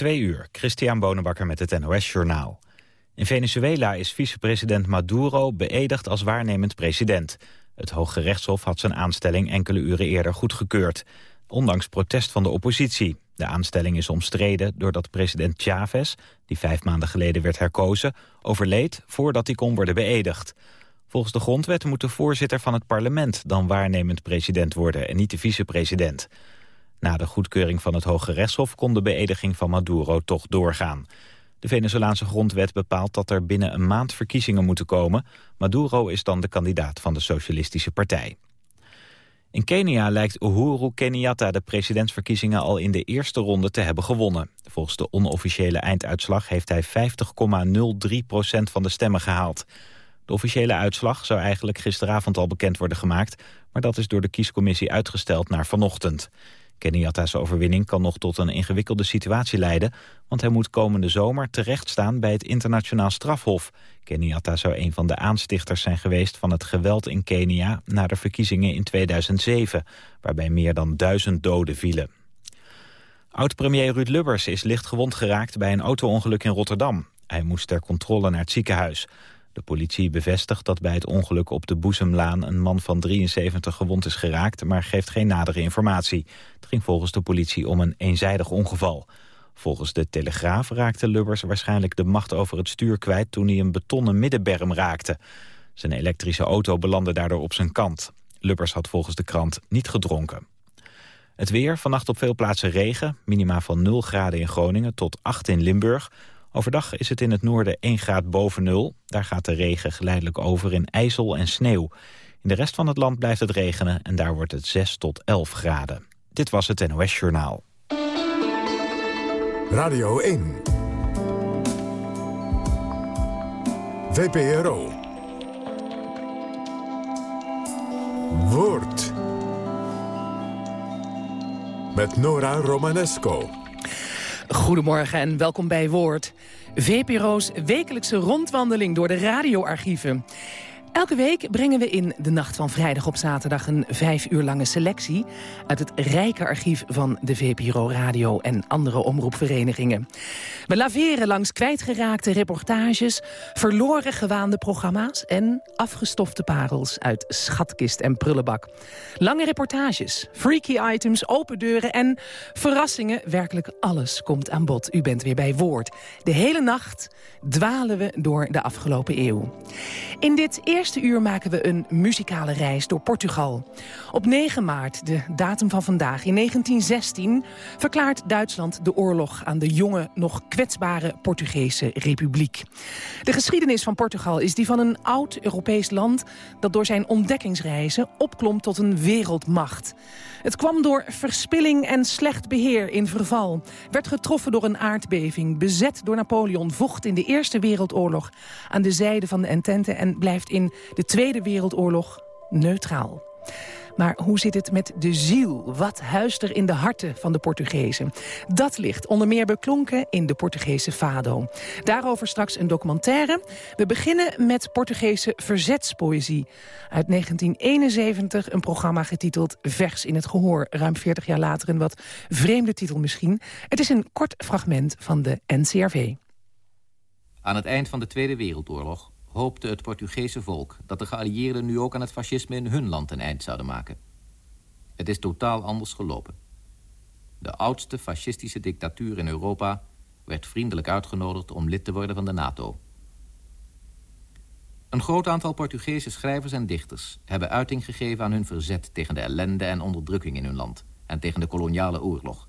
Twee uur, Christian Bonenbakker met het NOS Journaal. In Venezuela is vicepresident Maduro beëdigd als waarnemend president. Het Hoge Rechtshof had zijn aanstelling enkele uren eerder goedgekeurd. Ondanks protest van de oppositie. De aanstelling is omstreden doordat president Chavez, die vijf maanden geleden werd herkozen, overleed voordat hij kon worden beëdigd. Volgens de grondwet moet de voorzitter van het parlement dan waarnemend president worden en niet de vicepresident. Na de goedkeuring van het Hoge Rechtshof kon de beëdiging van Maduro toch doorgaan. De Venezolaanse grondwet bepaalt dat er binnen een maand verkiezingen moeten komen. Maduro is dan de kandidaat van de Socialistische Partij. In Kenia lijkt Uhuru Kenyatta de presidentsverkiezingen al in de eerste ronde te hebben gewonnen. Volgens de onofficiële einduitslag heeft hij 50,03% van de stemmen gehaald. De officiële uitslag zou eigenlijk gisteravond al bekend worden gemaakt... maar dat is door de kiescommissie uitgesteld naar vanochtend. Kenyatta's overwinning kan nog tot een ingewikkelde situatie leiden... want hij moet komende zomer terechtstaan bij het internationaal strafhof. Kenyatta zou een van de aanstichters zijn geweest van het geweld in Kenia... na de verkiezingen in 2007, waarbij meer dan duizend doden vielen. Oud-premier Ruud Lubbers is licht gewond geraakt bij een auto-ongeluk in Rotterdam. Hij moest ter controle naar het ziekenhuis. De politie bevestigt dat bij het ongeluk op de Boezemlaan... een man van 73 gewond is geraakt, maar geeft geen nadere informatie. Het ging volgens de politie om een eenzijdig ongeval. Volgens de Telegraaf raakte Lubbers waarschijnlijk de macht over het stuur kwijt... toen hij een betonnen middenberm raakte. Zijn elektrische auto belandde daardoor op zijn kant. Lubbers had volgens de krant niet gedronken. Het weer, vannacht op veel plaatsen regen. Minima van 0 graden in Groningen tot 8 in Limburg. Overdag is het in het noorden 1 graad boven nul. Daar gaat de regen geleidelijk over in ijzel en sneeuw. In de rest van het land blijft het regenen en daar wordt het 6 tot 11 graden. Dit was het NOS Journaal. Radio 1. VPRO. Woord. Met Nora Romanesco. Goedemorgen en welkom bij Woord. VPRO's wekelijkse rondwandeling door de radioarchieven. Elke week brengen we in de nacht van vrijdag op zaterdag... een vijf uur lange selectie uit het rijke archief van de VPRO Radio... en andere omroepverenigingen. We laveren langs kwijtgeraakte reportages... verloren gewaande programma's en afgestofte parels... uit schatkist en prullenbak. Lange reportages, freaky items, open deuren en verrassingen. Werkelijk alles komt aan bod. U bent weer bij Woord. De hele nacht dwalen we door de afgelopen eeuw. In dit eerste uur maken we een muzikale reis door Portugal. Op 9 maart, de datum van vandaag, in 1916... verklaart Duitsland de oorlog aan de jonge, nog kwetsbare Portugese republiek. De geschiedenis van Portugal is die van een oud Europees land... dat door zijn ontdekkingsreizen opklom tot een wereldmacht. Het kwam door verspilling en slecht beheer in verval. Werd getroffen door een aardbeving, bezet door Napoleon... vocht in de Eerste Wereldoorlog aan de zijde van de Entente... en blijft in de Tweede Wereldoorlog neutraal. Maar hoe zit het met de ziel? Wat huist er in de harten van de Portugezen? Dat ligt onder meer beklonken in de Portugese Fado. Daarover straks een documentaire. We beginnen met Portugese verzetspoëzie. Uit 1971 een programma getiteld Vers in het Gehoor. Ruim 40 jaar later een wat vreemde titel misschien. Het is een kort fragment van de NCRV. Aan het eind van de Tweede Wereldoorlog hoopte het Portugese volk... dat de geallieerden nu ook aan het fascisme in hun land een eind zouden maken. Het is totaal anders gelopen. De oudste fascistische dictatuur in Europa werd vriendelijk uitgenodigd om lid te worden van de NATO. Een groot aantal Portugese schrijvers en dichters hebben uiting gegeven aan hun verzet tegen de ellende en onderdrukking in hun land en tegen de koloniale oorlog.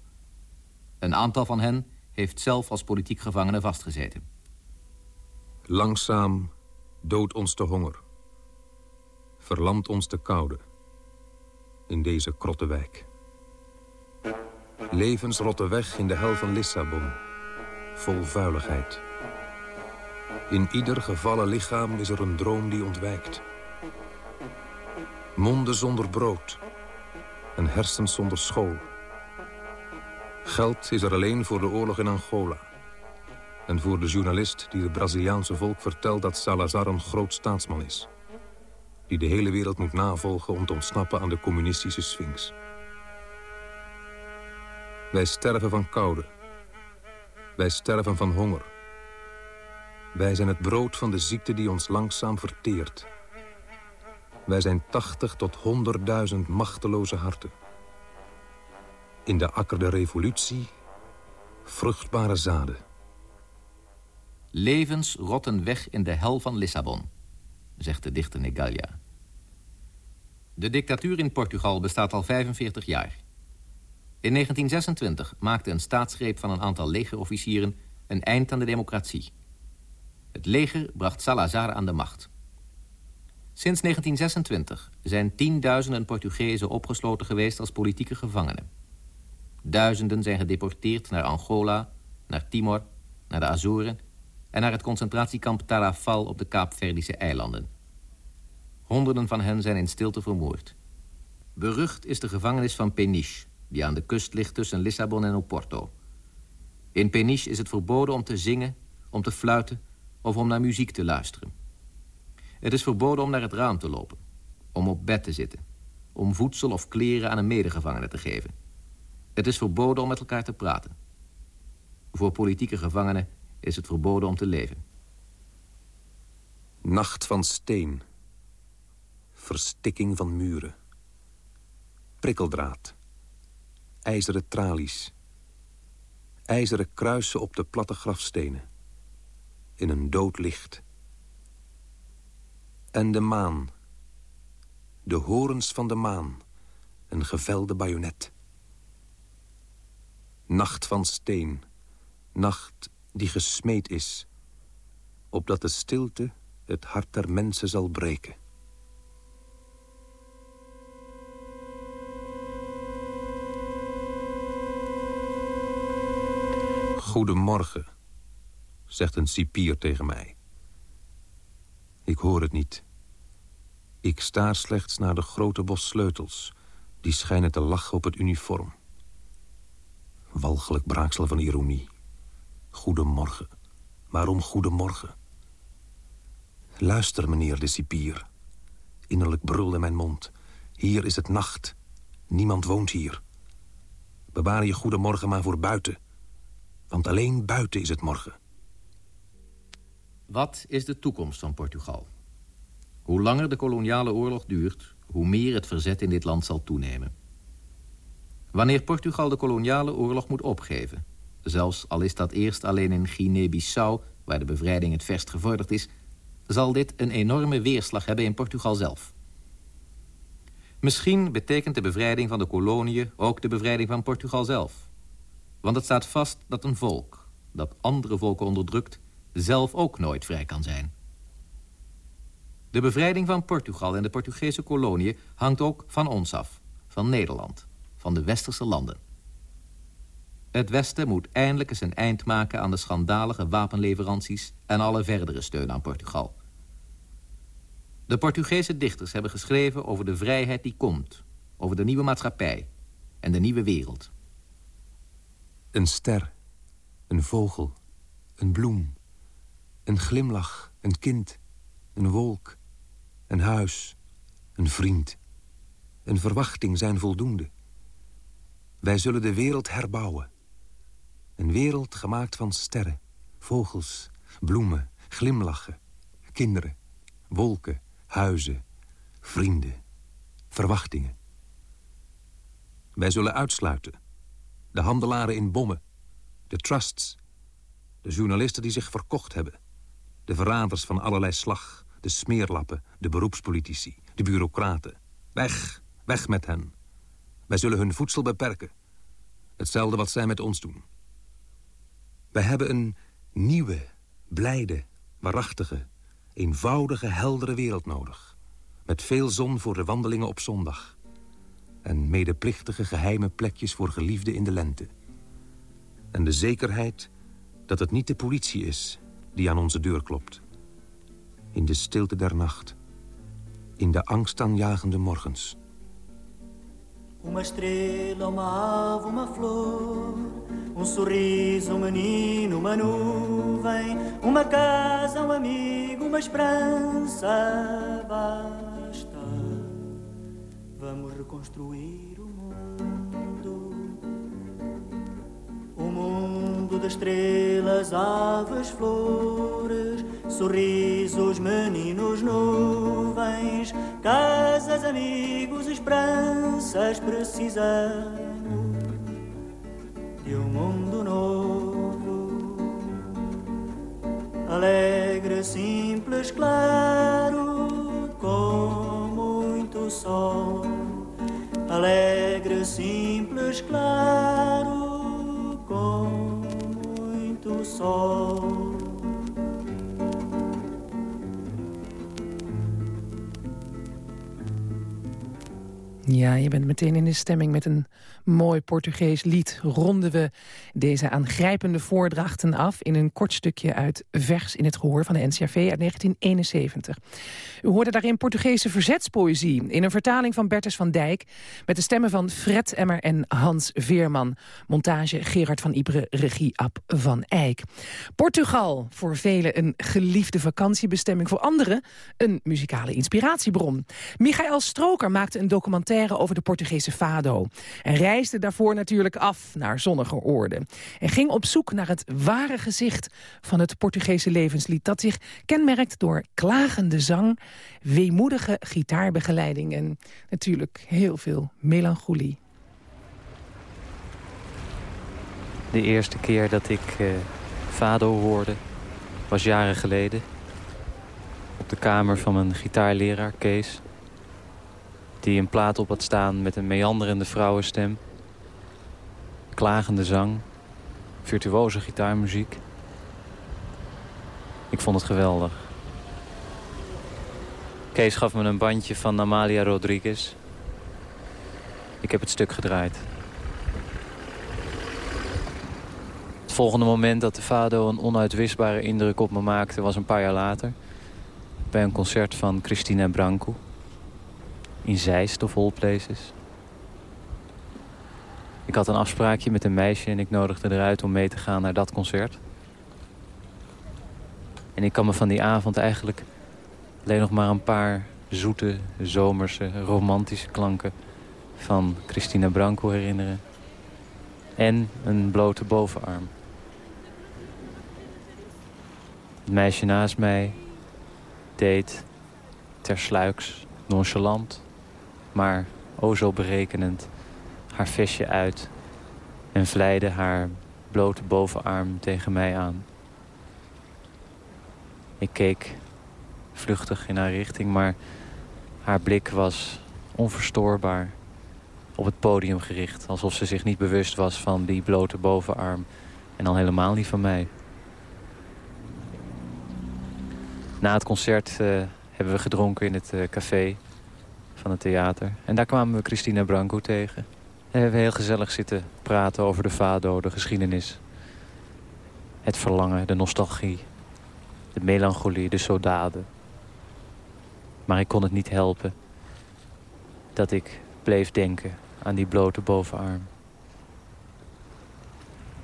Een aantal van hen heeft zelf als politiek gevangene vastgezeten. Langzaam Dood ons de honger. Verlamt ons de koude. In deze krotte wijk. Levensrotte weg in de hel van Lissabon. Vol vuiligheid. In ieder gevallen lichaam is er een droom die ontwijkt. Monden zonder brood. En hersens zonder school. Geld is er alleen voor de oorlog in Angola. En voor de journalist die het Braziliaanse volk vertelt dat Salazar een groot staatsman is. Die de hele wereld moet navolgen om te ontsnappen aan de communistische sphinx. Wij sterven van koude. Wij sterven van honger. Wij zijn het brood van de ziekte die ons langzaam verteert. Wij zijn tachtig tot honderdduizend machteloze harten. In de akker der revolutie, vruchtbare zaden. Levens rotten weg in de hel van Lissabon, zegt de dichter Negalia. De dictatuur in Portugal bestaat al 45 jaar. In 1926 maakte een staatsgreep van een aantal legerofficieren een eind aan de democratie. Het leger bracht Salazar aan de macht. Sinds 1926 zijn tienduizenden Portugezen opgesloten geweest als politieke gevangenen. Duizenden zijn gedeporteerd naar Angola, naar Timor, naar de Azoren... en naar het concentratiekamp Tarrafal op de Kaapverdische eilanden. Honderden van hen zijn in stilte vermoord. Berucht is de gevangenis van Peniche, die aan de kust ligt tussen Lissabon en Oporto. In Peniche is het verboden om te zingen, om te fluiten of om naar muziek te luisteren. Het is verboden om naar het raam te lopen, om op bed te zitten, om voedsel of kleren aan een medegevangene te geven. Het is verboden om met elkaar te praten. Voor politieke gevangenen is het verboden om te leven. Nacht van steen. Verstikking van muren. Prikkeldraad. IJzeren tralies. IJzeren kruisen op de platte grafstenen. In een dood licht. En de maan. De horens van de maan. Een gevelde bajonet. Nacht van steen. Nacht die gesmeed is. Opdat de stilte het hart der mensen zal breken. Goedemorgen, zegt een cipier tegen mij. Ik hoor het niet. Ik staar slechts naar de grote bos sleutels... die schijnen te lachen op het uniform. Walgelijk braaksel van ironie. Goedemorgen. Waarom goedemorgen? Luister, meneer de cipier. Innerlijk brulde mijn mond. Hier is het nacht. Niemand woont hier. Bewaar je goedemorgen maar voor buiten. Want alleen buiten is het morgen. Wat is de toekomst van Portugal? Hoe langer de koloniale oorlog duurt... hoe meer het verzet in dit land zal toenemen. Wanneer Portugal de koloniale oorlog moet opgeven... zelfs al is dat eerst alleen in Guinea-Bissau... waar de bevrijding het verst gevorderd is... zal dit een enorme weerslag hebben in Portugal zelf. Misschien betekent de bevrijding van de koloniën... ook de bevrijding van Portugal zelf. Want het staat vast dat een volk... dat andere volken onderdrukt... zelf ook nooit vrij kan zijn. De bevrijding van Portugal en de Portugese koloniën... hangt ook van ons af, van Nederland van de westerse landen. Het Westen moet eindelijk eens een eind maken aan de schandalige wapenleveranties... en alle verdere steun aan Portugal. De Portugese dichters hebben geschreven over de vrijheid die komt... over de nieuwe maatschappij en de nieuwe wereld. Een ster, een vogel, een bloem, een glimlach, een kind, een wolk, een huis, een vriend. Een verwachting zijn voldoende. Wij zullen de wereld herbouwen. Een wereld gemaakt van sterren, vogels, bloemen, glimlachen, kinderen, wolken, huizen, vrienden, verwachtingen. Wij zullen uitsluiten. De handelaren in bommen, de trusts, de journalisten die zich verkocht hebben, de verraders van allerlei slag, de smeerlappen, de beroepspolitici, de bureaucraten. Weg, weg met hen. Wij zullen hun voedsel beperken. Hetzelfde wat zij met ons doen. Wij hebben een nieuwe, blijde, waarachtige, eenvoudige, heldere wereld nodig. Met veel zon voor de wandelingen op zondag. En medeplichtige geheime plekjes voor geliefden in de lente. En de zekerheid dat het niet de politie is die aan onze deur klopt. In de stilte der nacht. In de angstaanjagende morgens. Uma estrela, uma ave, uma flor, um sorriso, um menino, uma nuvem, uma casa, um amigo, uma esperança. Basta. Vamos reconstruir o mundo. O mundo de estrelas, aves, flores, sorrisos, meninos, nuvens, casas, amigos, esperanças, precisamos de um mundo novo, alegre, simples, claro, com muito sol, alegre, simples, claro com muito sol. Ja, je bent meteen in de stemming met een mooi Portugees lied ronden we deze aangrijpende voordrachten af... in een kort stukje uit Vers in het Gehoor van de NCRV uit 1971. U hoorde daarin Portugese verzetspoëzie... in een vertaling van Bertus van Dijk... met de stemmen van Fred Emmer en Hans Veerman. Montage Gerard van Ibre, regie Ab van Eyck. Portugal, voor velen een geliefde vakantiebestemming... voor anderen een muzikale inspiratiebron. Michael Stroker maakte een documentaire over de Portugese fado... En reisde daarvoor natuurlijk af naar zonnige oorden. En ging op zoek naar het ware gezicht van het Portugese levenslied... dat zich kenmerkt door klagende zang, weemoedige gitaarbegeleiding... en natuurlijk heel veel melancholie. De eerste keer dat ik uh, Fado hoorde was jaren geleden. Op de kamer van mijn gitaarleraar Kees die een plaat op had staan met een meanderende vrouwenstem. Klagende zang. Virtuoze gitaarmuziek. Ik vond het geweldig. Kees gaf me een bandje van Amalia Rodriguez. Ik heb het stuk gedraaid. Het volgende moment dat de Fado een onuitwisbare indruk op me maakte... was een paar jaar later. Bij een concert van Christina Branco in Zeist of all places. Ik had een afspraakje met een meisje en ik nodigde eruit om mee te gaan naar dat concert. En ik kan me van die avond eigenlijk alleen nog maar een paar zoete, zomerse, romantische klanken van Christina Branco herinneren. En een blote bovenarm. Het meisje naast mij deed tersluiks, nonchalant, maar o zo berekenend, haar vestje uit en vleide haar blote bovenarm tegen mij aan. Ik keek vluchtig in haar richting, maar haar blik was onverstoorbaar op het podium gericht. Alsof ze zich niet bewust was van die blote bovenarm en al helemaal niet van mij. Na het concert uh, hebben we gedronken in het uh, café van het theater. En daar kwamen we Christina Branco tegen. En we hebben heel gezellig zitten praten over de fado, de geschiedenis. Het verlangen, de nostalgie, de melancholie, de saudade. Maar ik kon het niet helpen dat ik bleef denken aan die blote bovenarm.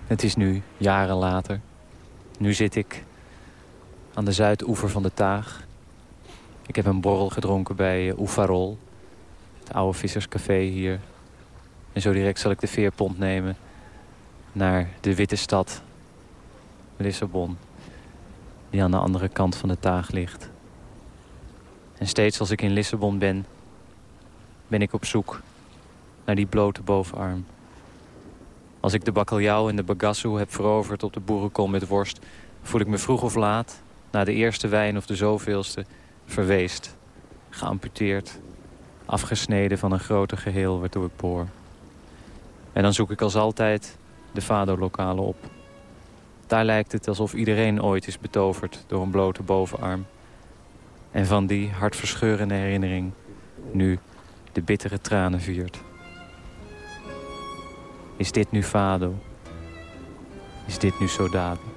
Het is nu, jaren later. Nu zit ik aan de zuidoever van de Taag. Ik heb een borrel gedronken bij Oefarol. Het oude visserscafé hier. En zo direct zal ik de veerpont nemen naar de witte stad Lissabon. Die aan de andere kant van de taag ligt. En steeds als ik in Lissabon ben, ben ik op zoek naar die blote bovenarm. Als ik de bakkeljauw en de bagasso heb veroverd op de boerenkom met worst... voel ik me vroeg of laat, na de eerste wijn of de zoveelste, verweest. Geamputeerd, afgesneden van een groter geheel waartoe ik boor. En dan zoek ik als altijd de Fado-lokalen op. Daar lijkt het alsof iedereen ooit is betoverd door een blote bovenarm. En van die hartverscheurende herinnering nu de bittere tranen viert. Is dit nu Fado? Is dit nu Sodabi?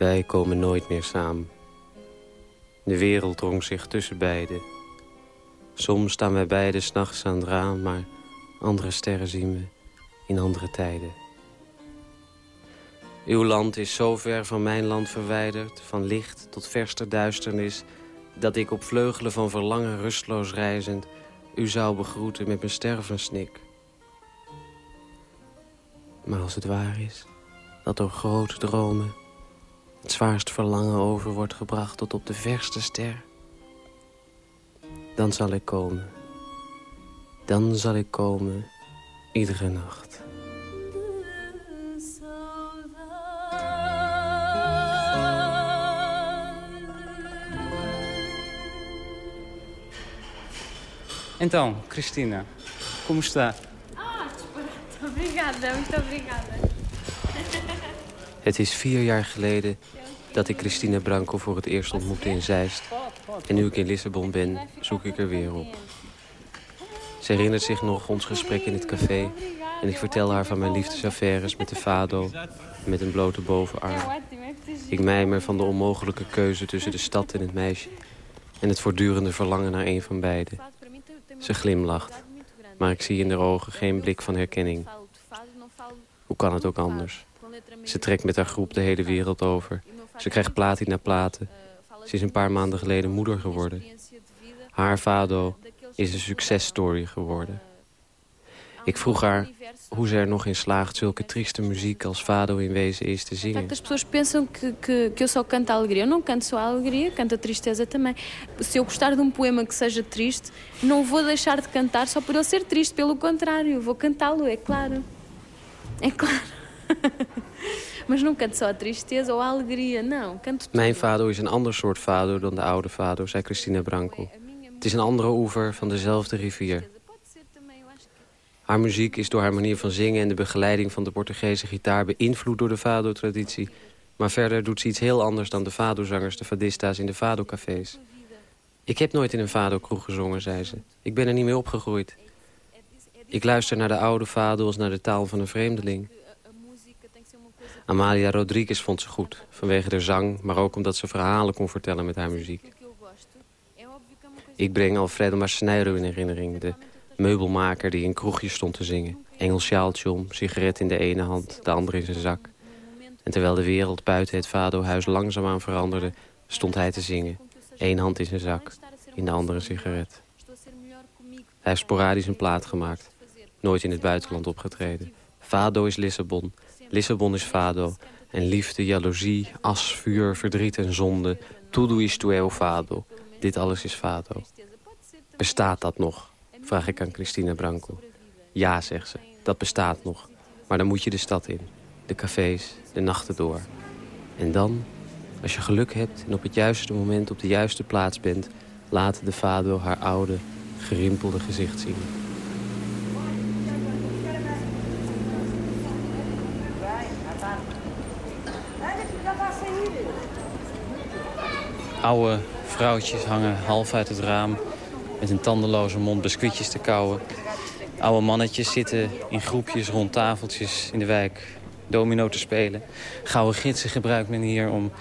Wij komen nooit meer samen. De wereld drong zich tussen beiden. Soms staan wij beiden s'nachts aan het raam... maar andere sterren zien we in andere tijden. Uw land is zo ver van mijn land verwijderd... van licht tot verste duisternis... dat ik op vleugelen van verlangen rustloos reizend... u zou begroeten met mijn stervensnik. Maar als het waar is, dat door grote dromen het zwaarst verlangen over wordt gebracht tot op de verste ster. Dan zal ik komen. Dan zal ik komen, iedere nacht. Então, Cristina, como está? Ah, obrigada, muito obrigada. Het is vier jaar geleden dat ik Christina Branco voor het eerst ontmoette in Zeist. En nu ik in Lissabon ben, zoek ik er weer op. Ze herinnert zich nog ons gesprek in het café... en ik vertel haar van mijn liefdesaffaires met de fado... met een blote bovenarm. Ik mijmer van de onmogelijke keuze tussen de stad en het meisje... en het voortdurende verlangen naar een van beiden. Ze glimlacht, maar ik zie in haar ogen geen blik van herkenning. Hoe kan het ook anders? Ze trekt met haar groep de hele wereld over. Ze krijgt platina platen. Ze is een paar maanden geleden moeder geworden. Haar fado is een successtory geworden. Ik vroeg haar hoe ze er nog in slaagt zulke trieste muziek als fado in wezen is te zingen. As pessoas pensam que, que, que eu só canto alegria. Eu não canto só alegria, canto a tristeza também. Se eu gostar de um poema que seja triste, não vou deixar de cantar só por ele ser triste. Pelo contrário, vou cantá-lo, é claro. É claro. Maar não canto só a tristeza ou alegria, não. Canto Mijn fado is een ander soort fado dan de oude fado, zei Christina Branco. Het is een andere oever van dezelfde rivier. Haar muziek is door haar manier van zingen en de begeleiding van de Portugese gitaar beïnvloed door de fado-traditie. Maar verder doet ze iets heel anders dan de fado-zangers, de fadista's in de fado-cafés. Ik heb nooit in een fado-kroeg gezongen, zei ze. Ik ben er niet mee opgegroeid. Ik luister naar de oude fado als naar de taal van een vreemdeling. Amalia Rodriguez vond ze goed, vanwege de zang... maar ook omdat ze verhalen kon vertellen met haar muziek. Ik breng Alfredo Marceneiro in herinnering, de meubelmaker die in kroegjes stond te zingen. Engels sjaaltje om, sigaret in de ene hand, de andere in zijn zak. En terwijl de wereld buiten het Vado-huis langzaamaan veranderde... stond hij te zingen, Eén hand in zijn zak, in de andere sigaret. Hij heeft sporadisch een plaat gemaakt, nooit in het buitenland opgetreden. Vado is Lissabon Lissabon is fado. En liefde, jaloezie, as, vuur, verdriet en zonde. Tudo isto é o fado. Dit alles is fado. Bestaat dat nog? Vraag ik aan Christina Branco. Ja, zegt ze, dat bestaat nog. Maar dan moet je de stad in. De cafés, de nachten door. En dan, als je geluk hebt en op het juiste moment op de juiste plaats bent... laat de Fado haar oude, gerimpelde gezicht zien. Oude vrouwtjes hangen half uit het raam met een tandeloze mond biscuitjes te kauwen. Oude mannetjes zitten in groepjes rond tafeltjes in de wijk domino te spelen. Gouden gidsen gebruikt men hier om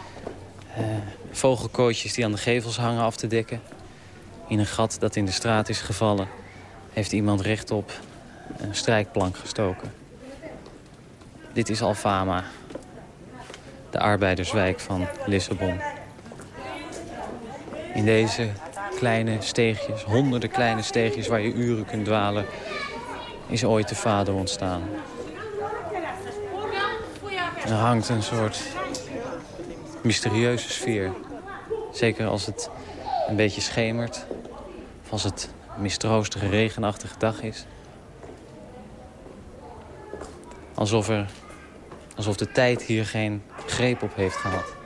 uh, vogelkootjes die aan de gevels hangen af te dekken. In een gat dat in de straat is gevallen heeft iemand rechtop een strijkplank gestoken. Dit is Alfama, de arbeiderswijk van Lissabon. In deze kleine steegjes, honderden kleine steegjes waar je uren kunt dwalen... is ooit de vader ontstaan. er hangt een soort mysterieuze sfeer. Zeker als het een beetje schemert. Of als het een mistroostige, regenachtige dag is. Alsof, er, alsof de tijd hier geen greep op heeft gehad.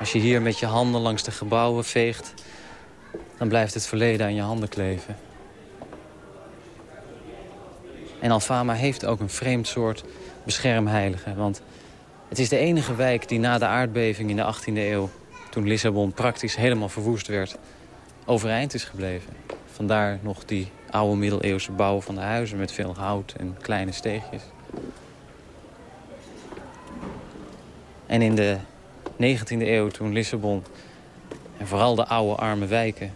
Als je hier met je handen langs de gebouwen veegt... dan blijft het verleden aan je handen kleven. En Alfama heeft ook een vreemd soort beschermheilige. Want het is de enige wijk die na de aardbeving in de 18e eeuw... toen Lissabon praktisch helemaal verwoest werd, overeind is gebleven. Vandaar nog die oude middeleeuwse bouw van de huizen... met veel hout en kleine steegjes. En in de 19e eeuw, toen Lissabon en vooral de oude arme wijken...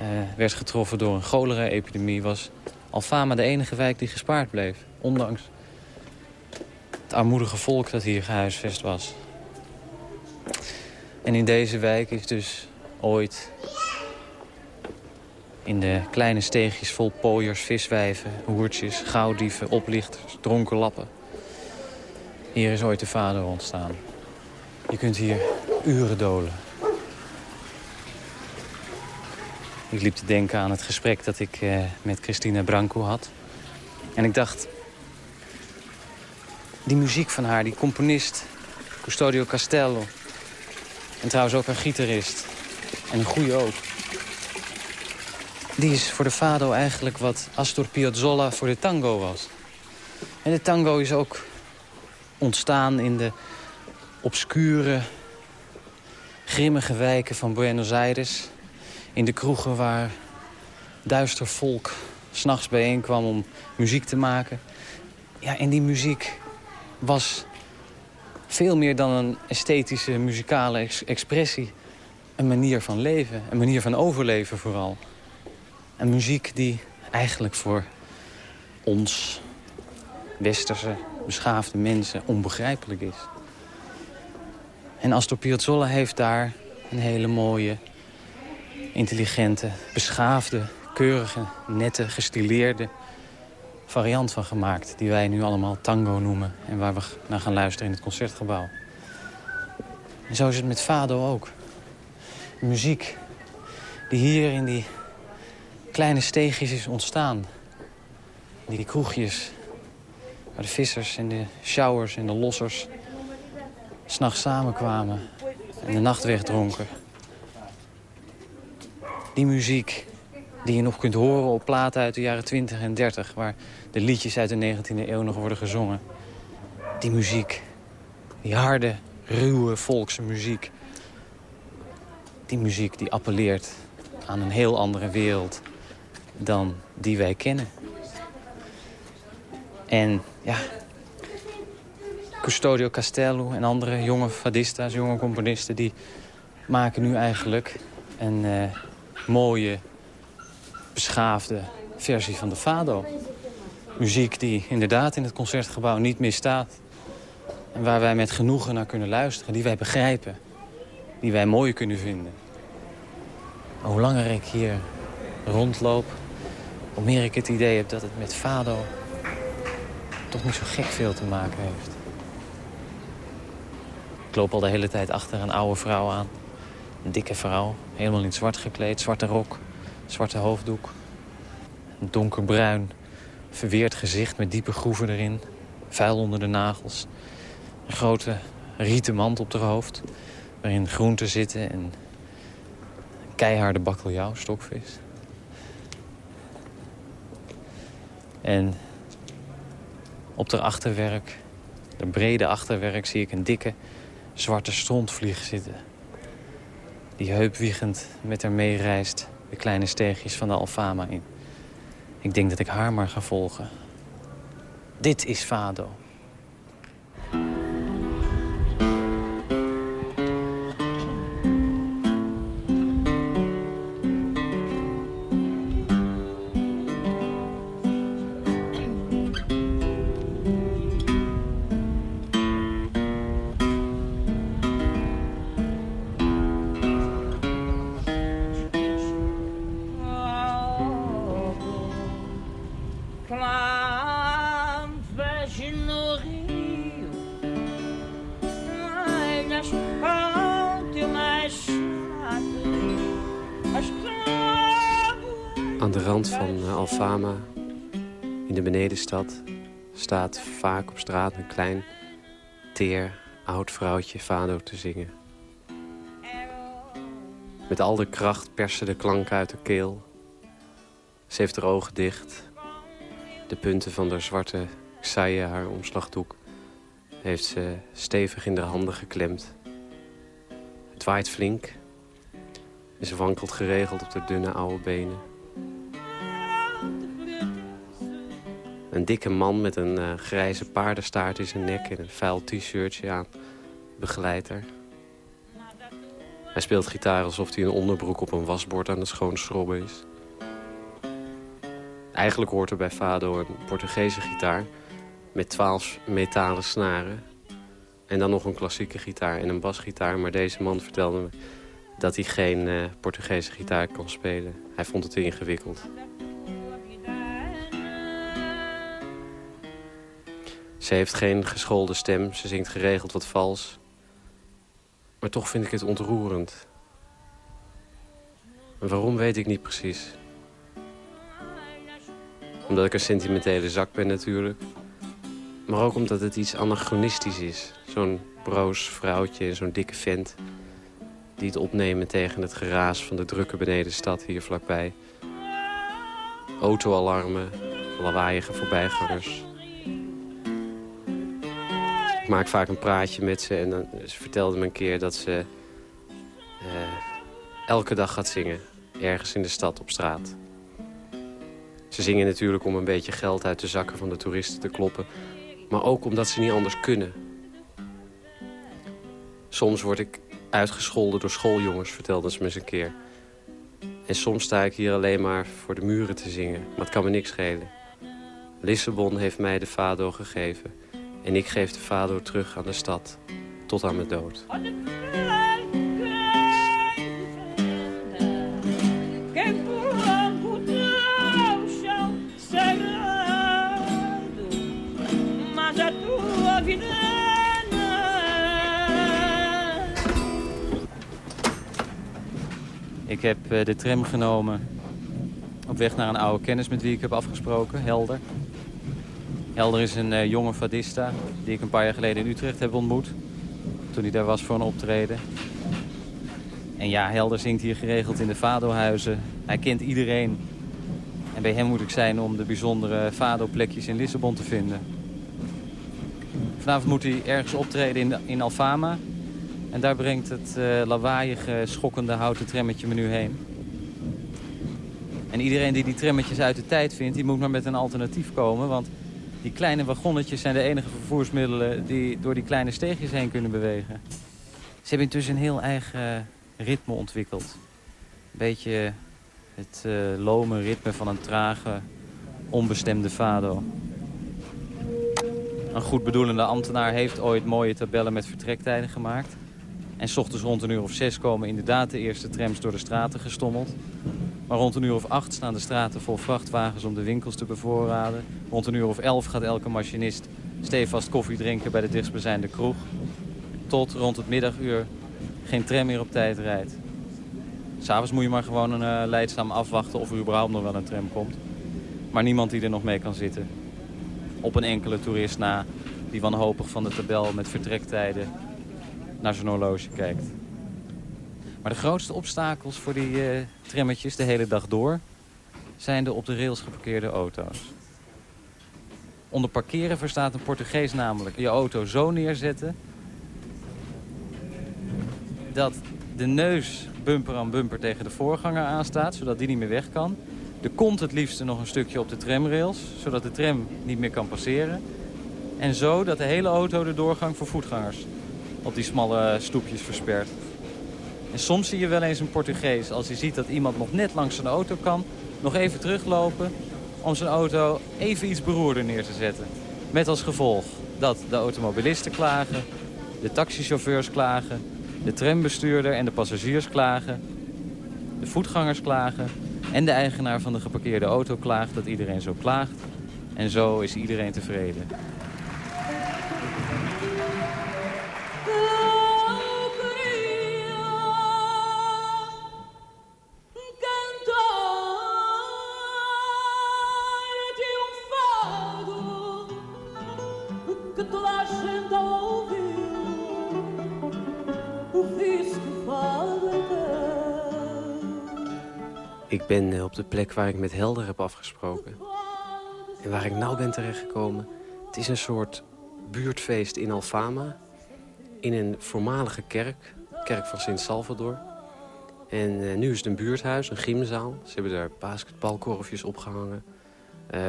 Uh, werd getroffen door een cholera-epidemie... was Alfama de enige wijk die gespaard bleef. Ondanks het armoedige volk dat hier gehuisvest was. En in deze wijk is dus ooit... in de kleine steegjes vol pooiers, viswijven, hoertjes, gauwdieven, oplichters, dronken lappen... hier is ooit de vader ontstaan. Je kunt hier uren dolen. Ik liep te denken aan het gesprek dat ik eh, met Christina Branco had. En ik dacht... Die muziek van haar, die componist, Custodio Castello... en trouwens ook een gitarist. En een goede ook. Die is voor de fado eigenlijk wat Astor Piazzolla voor de tango was. En de tango is ook ontstaan in de obscure, grimmige wijken van Buenos Aires. In de kroegen waar duister volk s'nachts bijeenkwam om muziek te maken. Ja, en die muziek was veel meer dan een esthetische muzikale expressie. Een manier van leven, een manier van overleven vooral. Een muziek die eigenlijk voor ons, westerse, beschaafde mensen onbegrijpelijk is. En Astor Piazzolla heeft daar een hele mooie, intelligente, beschaafde, keurige, nette, gestileerde variant van gemaakt. Die wij nu allemaal tango noemen en waar we naar gaan luisteren in het Concertgebouw. En zo is het met Fado ook. muziek die hier in die kleine steegjes is ontstaan. Die kroegjes waar de vissers en de showers en de lossers s'nachts samenkwamen en de nacht wegdronken. Die muziek die je nog kunt horen op platen uit de jaren 20 en 30... waar de liedjes uit de 19e eeuw nog worden gezongen. Die muziek, die harde, ruwe volkse muziek. Die muziek die appelleert aan een heel andere wereld dan die wij kennen. En ja, Custodio Castello en andere jonge fadista's, jonge componisten... die maken nu eigenlijk een uh, mooie, beschaafde versie van de fado. Muziek die inderdaad in het Concertgebouw niet meer staat. En waar wij met genoegen naar kunnen luisteren, die wij begrijpen. Die wij mooi kunnen vinden. Maar hoe langer ik hier rondloop, hoe meer ik het idee heb dat het met fado toch niet zo gek veel te maken heeft. Ik loop al de hele tijd achter een oude vrouw aan. Een dikke vrouw, helemaal in zwart gekleed, zwarte rok, zwarte hoofddoek. Donkerbruin, verweerd gezicht met diepe groeven erin. Vuil onder de nagels. Een grote rieten mand op haar hoofd. Waarin groenten zitten en keiharde bakkeljauw, stokvis. En op de achterwerk, de brede achterwerk, zie ik een dikke zwarte strontvlieg zitten. Die heupwiegend met haar meereist de kleine steegjes van de Alfama in. Ik denk dat ik haar maar ga volgen. Dit is Fado. Aan de rand van uh, Alfama, in de benedenstad, staat vaak op straat een klein, teer, oud vrouwtje fado te zingen. Met al de kracht persen de klanken uit de keel. Ze heeft haar ogen dicht. De punten van haar zwarte xaille, haar omslagdoek, heeft ze stevig in de handen geklemd. Het waait flink. En ze wankelt geregeld op de dunne oude benen. Een dikke man met een uh, grijze paardenstaart in zijn nek en een vuil t-shirtje aan begeleidt haar. Hij speelt gitaar alsof hij een onderbroek op een wasbord aan het schoonschrobben is. Eigenlijk hoort er bij Fado een Portugese gitaar met twaalf metalen snaren. En dan nog een klassieke gitaar en een basgitaar. Maar deze man vertelde me dat hij geen uh, Portugese gitaar kon spelen. Hij vond het te ingewikkeld. Ze heeft geen geschoolde stem, ze zingt geregeld wat vals. Maar toch vind ik het ontroerend. En waarom weet ik niet precies. Omdat ik een sentimentele zak ben natuurlijk. Maar ook omdat het iets anachronistisch is. Zo'n broos vrouwtje en zo'n dikke vent... die het opnemen tegen het geraas van de drukke benedenstad hier vlakbij. Autoalarmen, lawaaiige voorbijgangers. Ik maak vaak een praatje met ze en dan, ze vertelde me een keer dat ze uh, elke dag gaat zingen. Ergens in de stad op straat. Ze zingen natuurlijk om een beetje geld uit de zakken van de toeristen te kloppen. Maar ook omdat ze niet anders kunnen. Soms word ik uitgescholden door schooljongens, vertelde ze me eens een keer. En soms sta ik hier alleen maar voor de muren te zingen. Maar het kan me niks schelen. Lissabon heeft mij de fado gegeven. En ik geef de fado terug aan de stad. Tot aan mijn dood. Ik heb uh, de tram genomen op weg naar een oude kennis met wie ik heb afgesproken, Helder. Helder is een uh, jonge fadista die ik een paar jaar geleden in Utrecht heb ontmoet. Toen hij daar was voor een optreden. En ja, Helder zingt hier geregeld in de Fado-huizen. Hij kent iedereen. En bij hem moet ik zijn om de bijzondere Fado-plekjes in Lissabon te vinden. Vanavond moet hij ergens optreden in, in Alfama. En daar brengt het uh, lawaaiige, schokkende houten trammetje me nu heen. En iedereen die die trammetjes uit de tijd vindt, die moet maar met een alternatief komen. Want die kleine wagonnetjes zijn de enige vervoersmiddelen die door die kleine steegjes heen kunnen bewegen. Ze hebben intussen een heel eigen ritme ontwikkeld. Een beetje het uh, lome ritme van een trage, onbestemde fado. Een goed bedoelende ambtenaar heeft ooit mooie tabellen met vertrektijden gemaakt. En s ochtends rond een uur of zes komen inderdaad de eerste trams door de straten gestommeld. Maar rond een uur of acht staan de straten vol vrachtwagens om de winkels te bevoorraden. Rond een uur of elf gaat elke machinist stevast koffie drinken bij de dichtstbijzijnde kroeg. Tot rond het middaguur geen tram meer op tijd rijdt. S'avonds moet je maar gewoon een uh, afwachten of er überhaupt nog wel een tram komt. maar niemand die er nog mee kan zitten. Op een enkele toerist na die wanhopig van de tabel met vertrektijden naar zijn horloge kijkt. Maar de grootste obstakels voor die uh, trammetjes de hele dag door... zijn de op de rails geparkeerde auto's. Onder parkeren verstaat een Portugees namelijk je auto zo neerzetten... dat de neus bumper aan bumper tegen de voorganger aanstaat... zodat die niet meer weg kan. De kont het liefste nog een stukje op de tramrails... zodat de tram niet meer kan passeren. En zo dat de hele auto de doorgang voor voetgangers op die smalle stoepjes verspert. En soms zie je wel eens een Portugees, als hij ziet dat iemand nog net langs zijn auto kan... nog even teruglopen om zijn auto even iets beroerder neer te zetten. Met als gevolg dat de automobilisten klagen, de taxichauffeurs klagen... de trambestuurder en de passagiers klagen, de voetgangers klagen... en de eigenaar van de geparkeerde auto klaagt dat iedereen zo klaagt. En zo is iedereen tevreden. Ik ben eh, op de plek waar ik met Helder heb afgesproken. En waar ik nou ben terechtgekomen... het is een soort buurtfeest in Alfama. In een voormalige kerk. Kerk van Sint-Salvador. En uh, nu is het een buurthuis, een gymzaal. Ze hebben daar basketbalkorfjes opgehangen. Uh,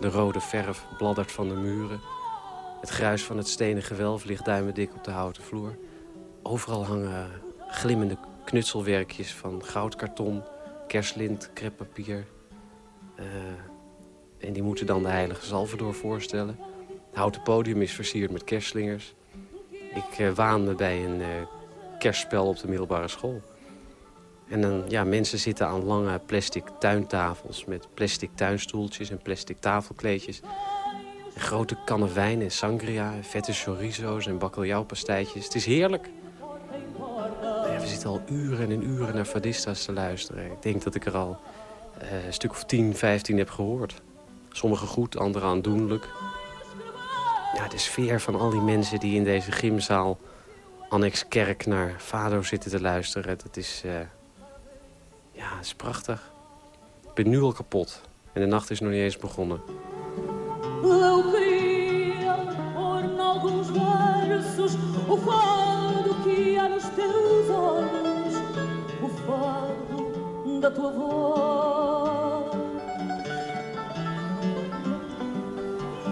de rode verf bladdert van de muren. Het gruis van het stenen gewelf ligt duimendik op de houten vloer. Overal hangen glimmende knutselwerkjes van goudkarton kerslint, kreppapier. Uh, en die moeten dan de heilige Salvador voorstellen. Het houten podium is versierd met kerstslingers. Ik uh, waan me bij een uh, kerstspel op de middelbare school. En dan, ja, mensen zitten aan lange plastic tuintafels... met plastic tuinstoeltjes en plastic tafelkleedjes. Grote kannen wijn en sangria, vette chorizo's en bakkeljauwpastijtjes. Het is heerlijk zit al uren en uren naar fadistas te luisteren. Ik denk dat ik er al uh, een stuk of 10, 15 heb gehoord. Sommige goed, andere aandoenlijk. Ja, de sfeer van al die mensen die in deze gymzaal... annex kerk naar Fado zitten te luisteren... dat is, uh, ja, is prachtig. Ik ben nu al kapot. En de nacht is nog niet eens begonnen. Da tua voz.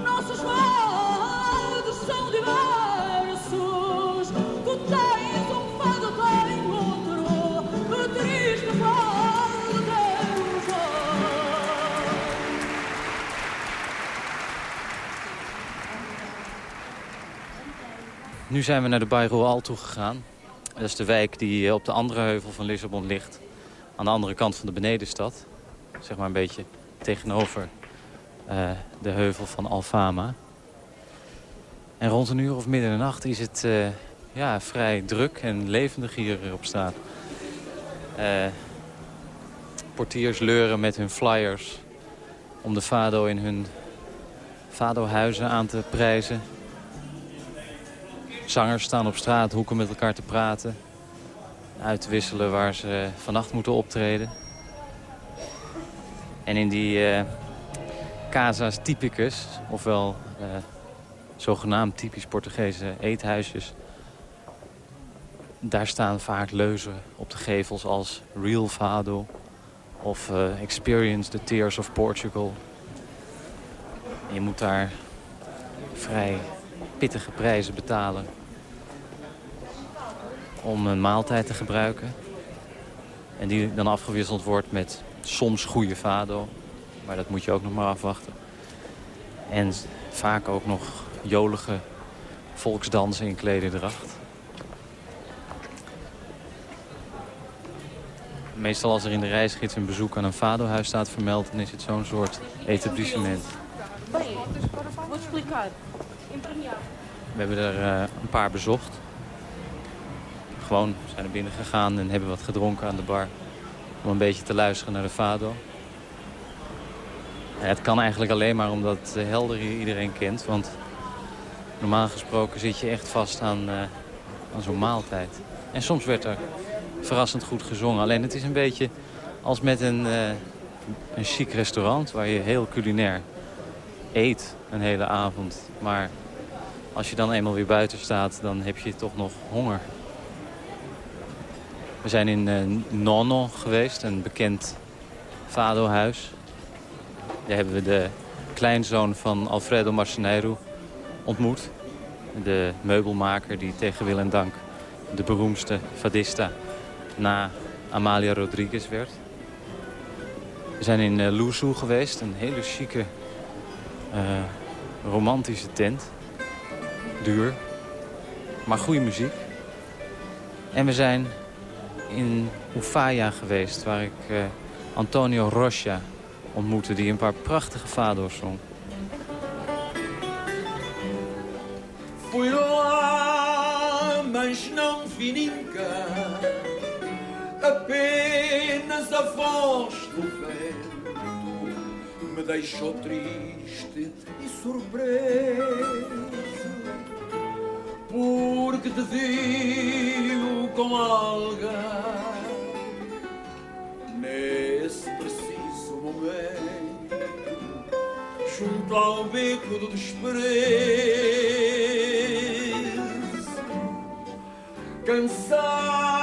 Nossos fados são diversos, tu tens um fado, tem outro, triste fado teu Nu zijn we naar de Bairro Alto gegaan. Dat is de wijk die op de andere heuvel van Lissabon ligt aan de andere kant van de benedenstad. Zeg maar een beetje tegenover uh, de heuvel van Alfama. En rond een uur of midden de nacht is het uh, ja, vrij druk en levendig hier op straat. Uh, portiers leuren met hun flyers om de Fado in hun Fado-huizen aan te prijzen. Zangers staan op straat hoeken met elkaar te praten uit te wisselen waar ze vannacht moeten optreden. En in die uh, casas typicus, ofwel uh, zogenaamd typisch Portugese eethuisjes... daar staan vaak leuzen op de gevels als Real Fado... of uh, Experience the Tears of Portugal. Je moet daar vrij pittige prijzen betalen om een maaltijd te gebruiken. En die dan afgewisseld wordt met soms goede fado. Maar dat moet je ook nog maar afwachten. En vaak ook nog jolige volksdansen in klederdracht. Meestal als er in de reisgids een bezoek aan een fadohuis staat vermeld... dan is het zo'n soort etablissement. We hebben er uh, een paar bezocht gewoon zijn er binnen gegaan en hebben wat gedronken aan de bar. Om een beetje te luisteren naar de fado. het kan eigenlijk alleen maar omdat Helder hier iedereen kent. Want normaal gesproken zit je echt vast aan, uh, aan zo'n maaltijd. En soms werd er verrassend goed gezongen. Alleen het is een beetje als met een, uh, een chic restaurant waar je heel culinair eet een hele avond. Maar als je dan eenmaal weer buiten staat, dan heb je toch nog honger. We zijn in uh, Nono geweest, een bekend Fado-huis. Daar hebben we de kleinzoon van Alfredo Marceneiro ontmoet. De meubelmaker die tegen wil en dank de beroemdste fadista na Amalia Rodriguez werd. We zijn in uh, geweest, een hele chique, uh, romantische tent. Duur, maar goede muziek. En we zijn in Ufaya geweest, waar ik uh, Antonio Rocha ontmoette... die een paar prachtige fado's zong. Apenas a voz do vento Me deixou triste e surpreso Porque te viu com alguém Nesse preciso momento Junto ao beco do desprezo Cansado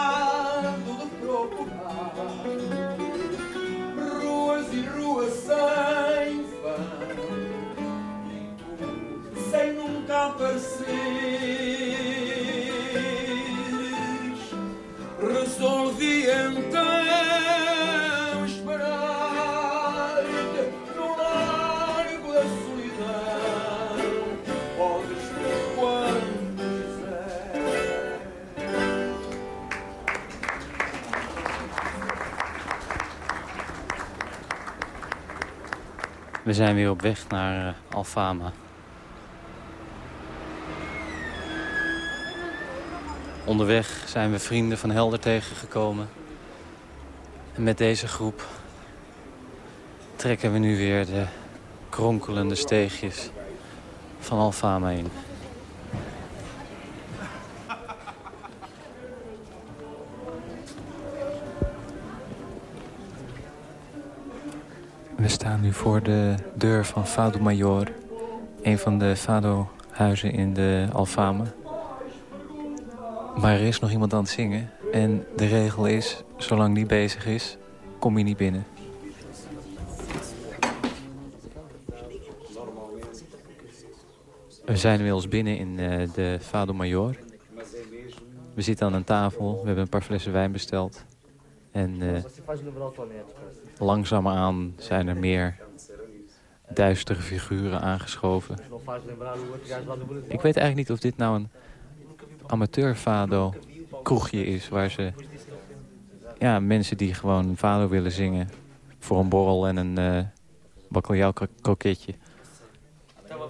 zijn weer op weg naar uh, Alfama. Onderweg zijn we vrienden van Helder tegengekomen. En met deze groep trekken we nu weer de kronkelende steegjes van Alfama in. Staan nu voor de deur van Fado Major. Een van de Fado-huizen in de Alfama. Maar er is nog iemand aan het zingen. En de regel is, zolang die bezig is, kom je niet binnen. We zijn inmiddels binnen in uh, de Fado Major. We zitten aan een tafel. We hebben een paar flessen wijn besteld. En uh, langzaamaan zijn er meer duistere figuren aangeschoven. Ik weet eigenlijk niet of dit nou een amateur fado kroegje is waar ze ja, mensen die gewoon fado willen zingen voor een borrel en een uh, bakkeljauw kroketje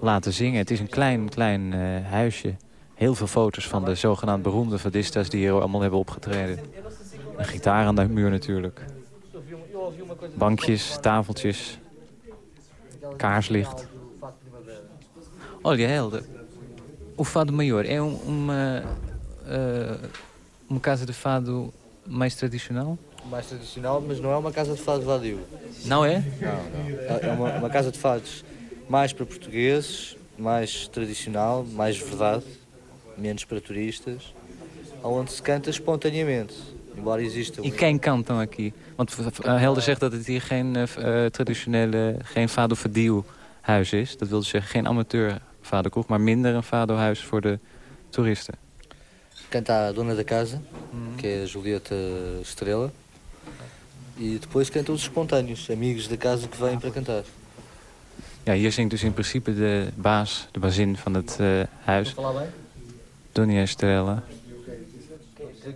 laten zingen. Het is een klein, klein uh, huisje. Heel veel foto's van de zogenaamd beroemde fadistas die hier allemaal hebben opgetreden. Een gitaar aan de muur natuurlijk. Bankjes, tafeltjes, kaarslicht. Olha, Helder, o fado maior é um, uma, uh, uma casa de fado mais tradicional? Mais tradicional, mas não é uma casa de fado vadio. Não é? Não, não. É uma, uma casa de fados mais para portugueses, mais tradicional, mais verdade, menos para turistas, onde se canta espontaneamente. Embora exista... E quem cantam aqui? Want Helder zegt dat het hier geen uh, traditionele, geen fado vadio huis is. Dat wil dus zeggen geen amateur fado-kroeg, maar minder een fado-huis voor de toeristen. Canta a dona da casa, que é a Julieta Estrela. E depois cantam os espontâneos, amigos da casa que vêm para cantar. Ja, hier zingt dus in principe de baas, de bazin van het uh, huis. Donia Estrella.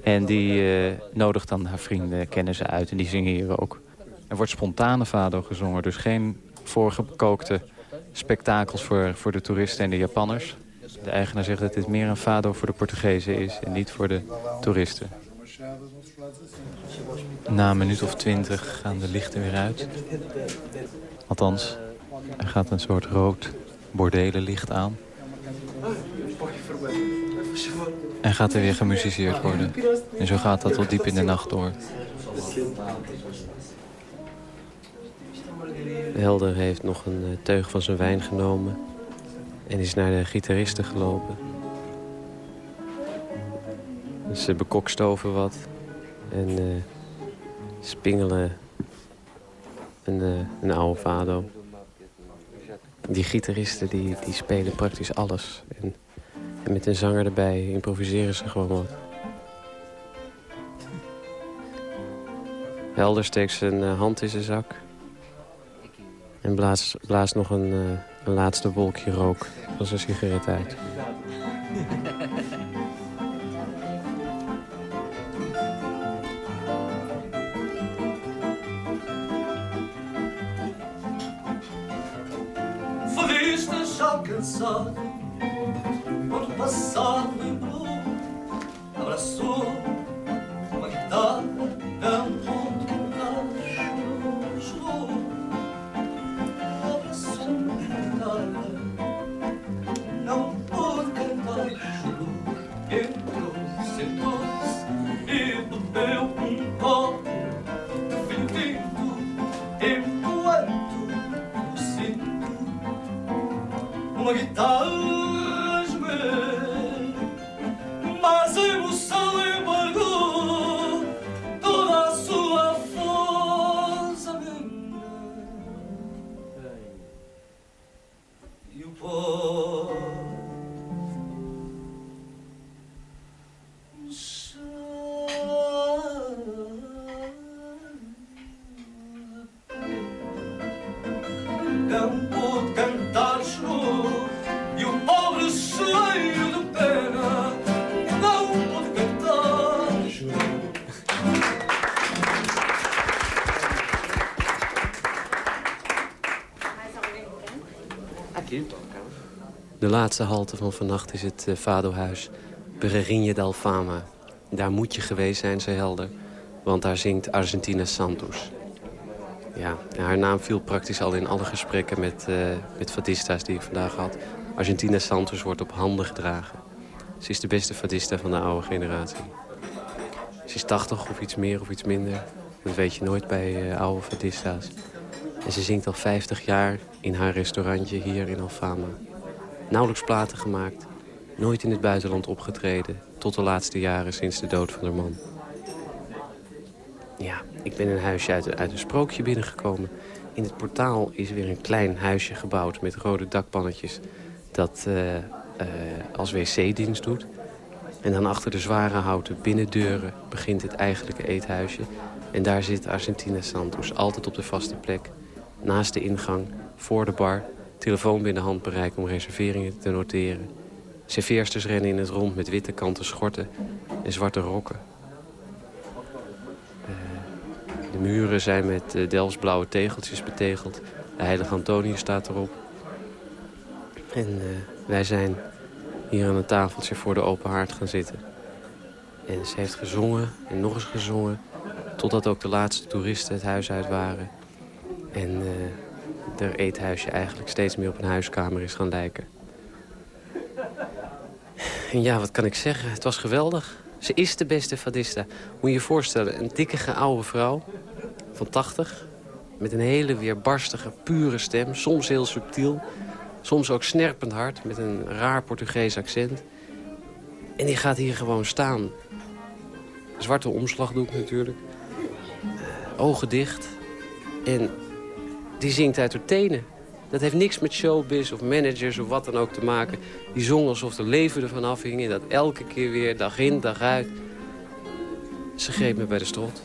En die uh, nodigt dan haar vrienden, kennen ze uit en die zingen hier ook. Er wordt spontane fado gezongen, dus geen voorgekookte spektakels voor, voor de toeristen en de Japanners. De eigenaar zegt dat dit meer een fado voor de Portugezen is en niet voor de toeristen. Na een minuut of twintig gaan de lichten weer uit. Althans, Er gaat een soort rood bordelenlicht aan. En gaat er weer gemusiceerd worden. En zo gaat dat tot diep in de nacht door. Helder heeft nog een eh, teug van zijn wijn genomen... en is naar de gitaristen gelopen. Ze bekokstoven wat en eh, spingelen een, eh, een oude fado. Die gitaristen die, die spelen praktisch alles. En met een zanger erbij improviseren ze gewoon wat. Helder steekt zijn eh, hand in zijn zak. En blaast, nog een, eh, een laatste wolkje rook van zijn sigaret uit. Fadista já Quando passado lembrou Abraçou uma guitarra Não laatste halte van vannacht is het uh, Vadohuis Bererinha del Fama. Daar moet je geweest zijn, zei Helder. Want daar zingt Argentina Santos. Ja, haar naam viel praktisch al in alle gesprekken met, uh, met fadista's die ik vandaag had. Argentina Santos wordt op handen gedragen. Ze is de beste fadista van de oude generatie. Ze is 80 of iets meer of iets minder. Dat weet je nooit bij uh, oude fadista's. En ze zingt al 50 jaar in haar restaurantje hier in Alfama. Nauwelijks platen gemaakt, nooit in het buitenland opgetreden... tot de laatste jaren sinds de dood van haar man. Ja, ik ben een huisje uit, een sprookje binnengekomen. In het portaal is weer een klein huisje gebouwd met rode dakpannetjes... dat uh, uh, als wc-dienst doet. En dan achter de zware houten binnendeuren begint het eigenlijke eethuisje. En daar zit Argentina Santos, altijd op de vaste plek. Naast de ingang, voor de bar, telefoon binnen handbereik om reserveringen te noteren. Serveersters rennen in het rond met witte kanten schorten en zwarte rokken. Uh, de muren zijn met uh, Delftsblauwe tegeltjes betegeld. De heilige Antonius staat erop. En uh, wij zijn hier aan een tafeltje voor de open haard gaan zitten. En ze heeft gezongen en nog eens gezongen... totdat ook de laatste toeristen het huis uit waren... En haar eethuisje eigenlijk steeds meer op een huiskamer is gaan lijken. En ja, wat kan ik zeggen? Het was geweldig. Ze is de beste fadista. Moet je je voorstellen, een dikke oude vrouw van 80... met een hele weerbarstige, pure stem. Soms heel subtiel, soms ook snerpend hard... met een raar Portugees accent. En die gaat hier gewoon staan. Zwarte omslagdoek natuurlijk. Ogen dicht. En die zingt uit haar tenen. Dat heeft niks met showbiz of managers of wat dan ook te maken. Die zong alsof er leven ervan afhing en dat elke keer weer, dag in, dag uit. Ze greep me bij de strot.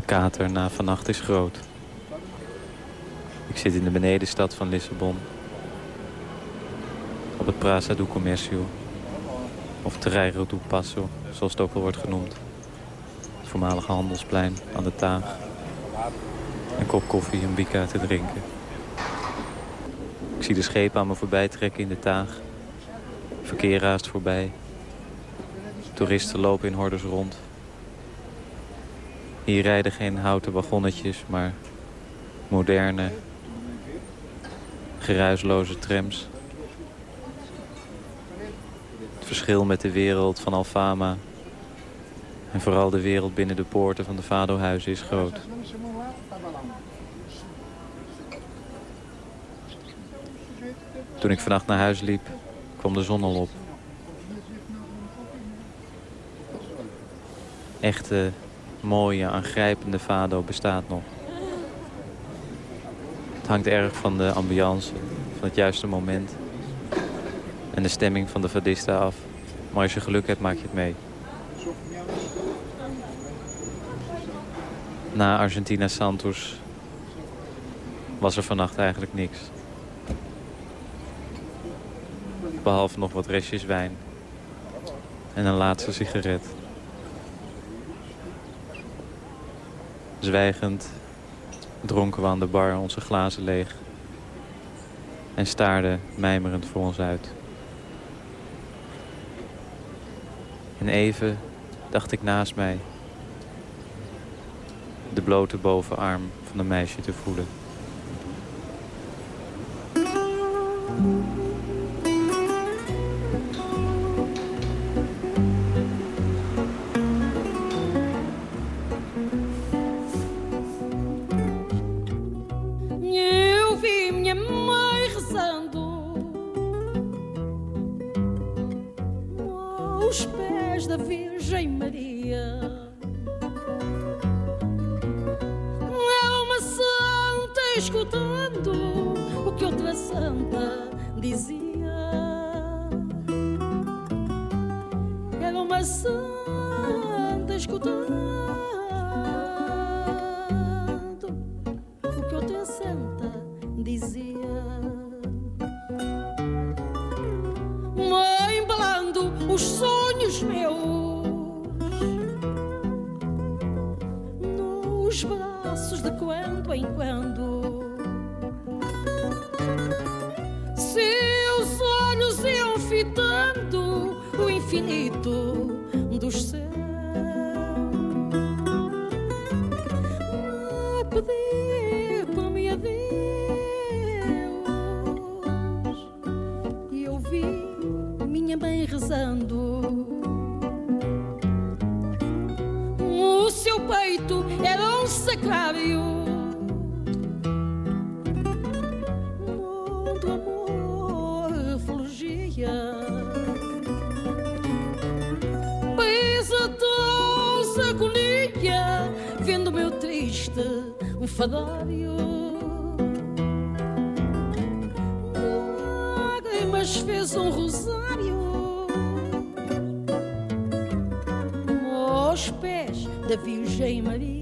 De kater na vannacht is groot. Ik zit in de benedenstad van Lissabon. Op het Praça do Comércio. Of Terreiro do Passo, zoals het ook wel wordt genoemd. Het voormalige handelsplein aan de Taag. Een kop koffie en bika te drinken. Ik zie de schepen aan me voorbij trekken in de Taag. Verkeer raast voorbij. Toeristen lopen in hordes rond. Hier rijden geen houten wagonnetjes, maar moderne, geruisloze trams. Het verschil met de wereld van Alfama... en vooral de wereld binnen de poorten van de Fado-huizen is groot. Toen ik vannacht naar huis liep, kwam de zon al op. Echte, mooie, aangrijpende fado bestaat nog. Het hangt erg van de ambiance, van het juiste moment... en de stemming van de fadista af. Maar als je geluk hebt, maak je het mee. Na Argentina Santos was er vannacht eigenlijk niks. Behalve nog wat restjes wijn. En een laatste sigaret. Zwijgend dronken we aan de bar onze glazen leeg. En staarden mijmerend voor ons uit. En even dacht ik naast mij... de blote bovenarm van een meisje te voelen. Triste fadário. Lágrimas fez um rosário aos pés da Virgem Maria.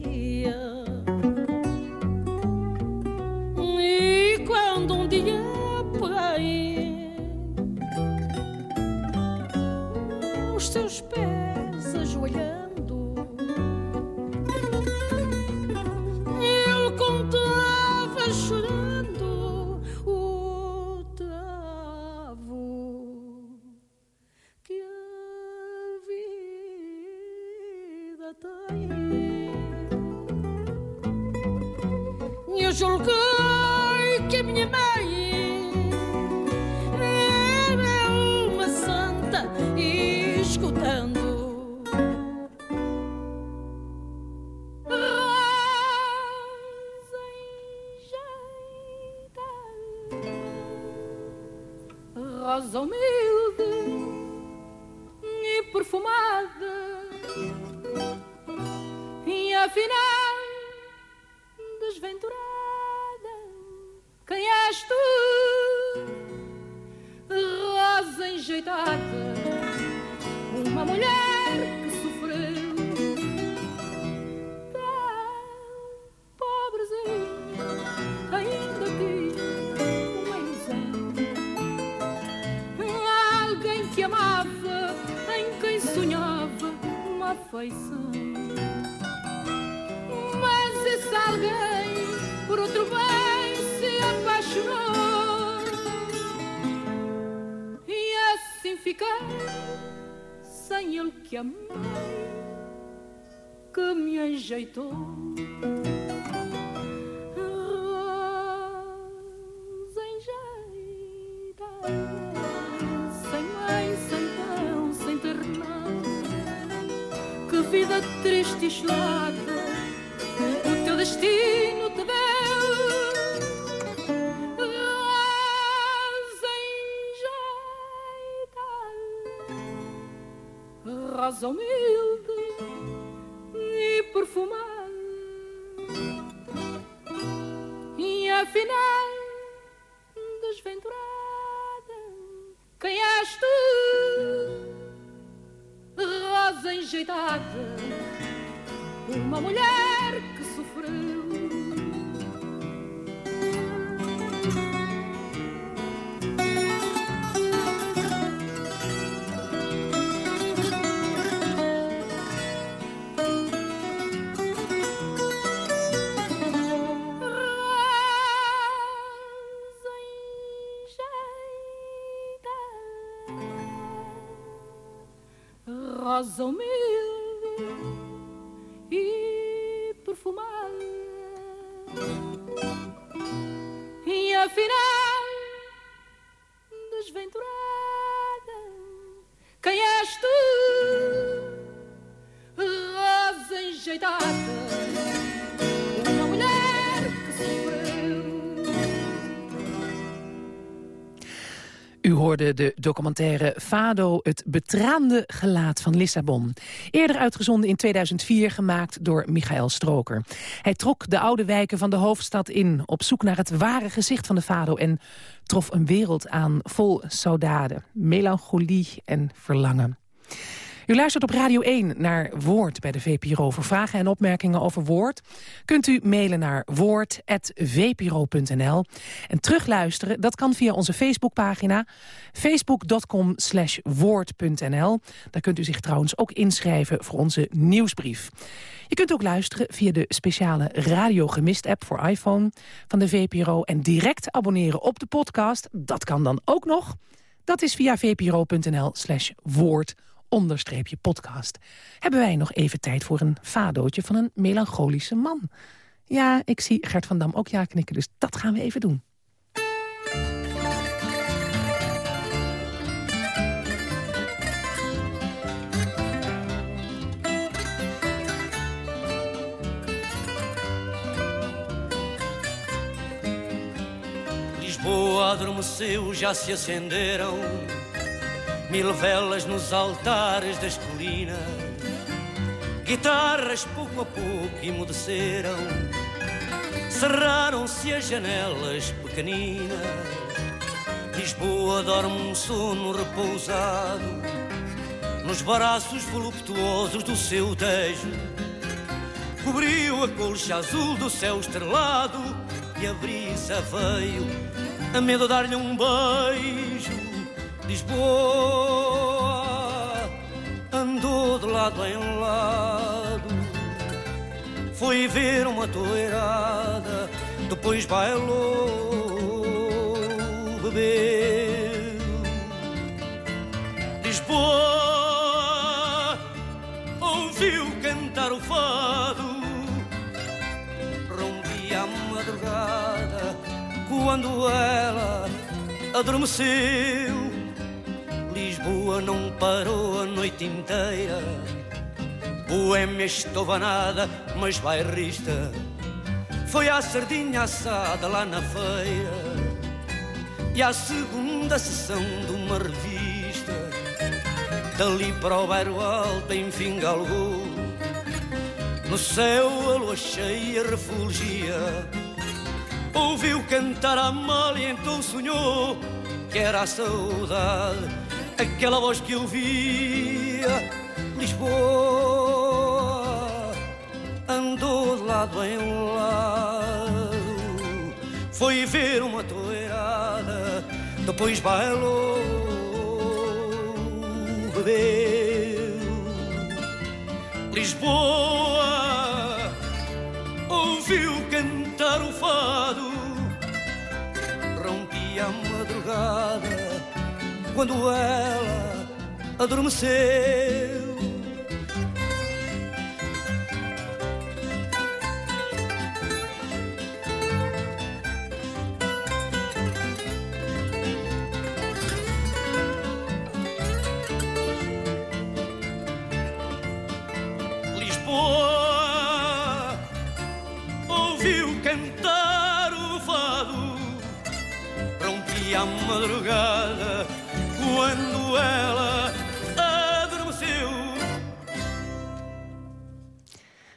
Fiquei sem ele que amei, que me ajeitou. Rosa enjeitada, sem mãe, sem pão, sem terreno. Que vida triste e gelada de documentaire Fado, het betraande gelaat van Lissabon. Eerder uitgezonden in 2004, gemaakt door Michael Stroker. Hij trok de oude wijken van de hoofdstad in... op zoek naar het ware gezicht van de Fado... en trof een wereld aan vol saudade, melancholie en verlangen. U luistert op Radio 1 naar Woord bij de VPRO. Voor vragen en opmerkingen over Woord kunt u mailen naar woord.vpro.nl. En terugluisteren, dat kan via onze Facebookpagina facebook.com slash woord.nl. Daar kunt u zich trouwens ook inschrijven voor onze nieuwsbrief. Je kunt ook luisteren via de speciale Radio Gemist app voor iPhone van de VPRO. En direct abonneren op de podcast, dat kan dan ook nog. Dat is via vpro.nl slash woord onderstreepje podcast. Hebben wij nog even tijd voor een fadootje van een melancholische man. Ja, ik zie Gert van Dam ook ja knikken, dus dat gaan we even doen. Lisboa adormeceu, já se acenderam mil velas nos altares das colinas. Guitarras pouco a pouco emudeceram, cerraram-se as janelas pequeninas. Lisboa dorme um sono repousado nos braços voluptuosos do seu tejo. Cobriu a colcha azul do céu estrelado e a brisa veio a medo dar-lhe um beijo. Lisboa andou de lado em lado, foi ver uma toeirada, depois bailou, bebeu. Lisboa ouviu cantar o fado, rompia a madrugada quando ela adormeceu. Lisboa não parou a noite inteira. Boêmia estovanada, mas bairrista. Foi à sardinha assada lá na feira. E à segunda sessão de uma revista. Dali para o bairro alto, enfim, galgou. No céu a lua cheia refulgia. Ouviu cantar a mal e então sonhou que era a saudade aquela voz que eu via. Lisboa andou de lado em lado, foi ver uma toeirada, depois bailou, bebeu. Lisboa ouviu cantar o fado, rompia a madrugada quando ela adormeceu. Lisboa ouviu cantar o fado, rompia a madrugada quando ela.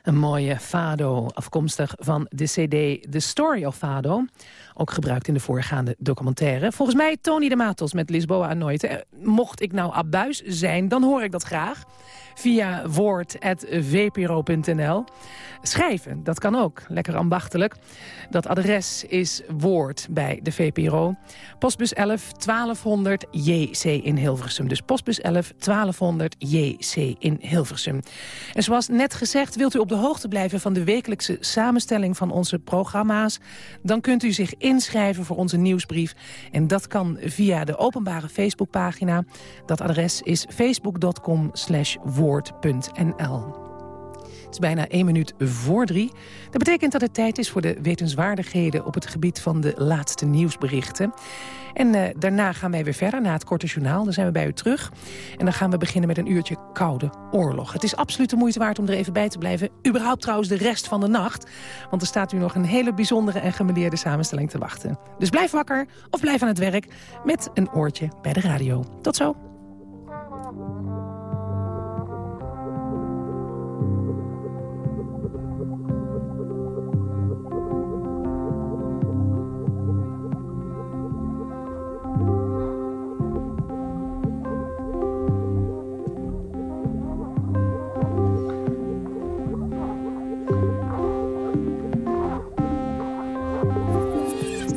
Een mooie fado, afkomstig van de cd The Story of Fado. Ook gebruikt in de voorgaande documentaire. Volgens mij Tony de Matos met Lisboa Anoite. Eh, Mocht ik nou abuis zijn, dan hoor ik dat graag. Via woord.vpro.nl. Schrijven, dat kan ook. Lekker ambachtelijk. Dat adres is Woord bij de VPRO. Postbus 11 1200 JC in Hilversum. Dus postbus 11 1200 JC in Hilversum. En zoals net gezegd, wilt u op de hoogte blijven van de wekelijkse samenstelling van onze programma's, dan kunt u zich inschrijven voor onze nieuwsbrief. En dat kan via de openbare Facebookpagina. Dat adres is facebook.com woord.nl. Het is bijna één minuut voor drie. Dat betekent dat het tijd is voor de wetenswaardigheden... op het gebied van de laatste nieuwsberichten. En eh, daarna gaan wij weer verder, na het korte journaal. Dan zijn we bij u terug. En dan gaan we beginnen met een uurtje Koude Oorlog. Het is absoluut de moeite waard om er even bij te blijven. Überhaupt trouwens de rest van de nacht. Want er staat u nog een hele bijzondere en gemeleerde samenstelling te wachten. Dus blijf wakker of blijf aan het werk met een oortje bij de radio. Tot zo.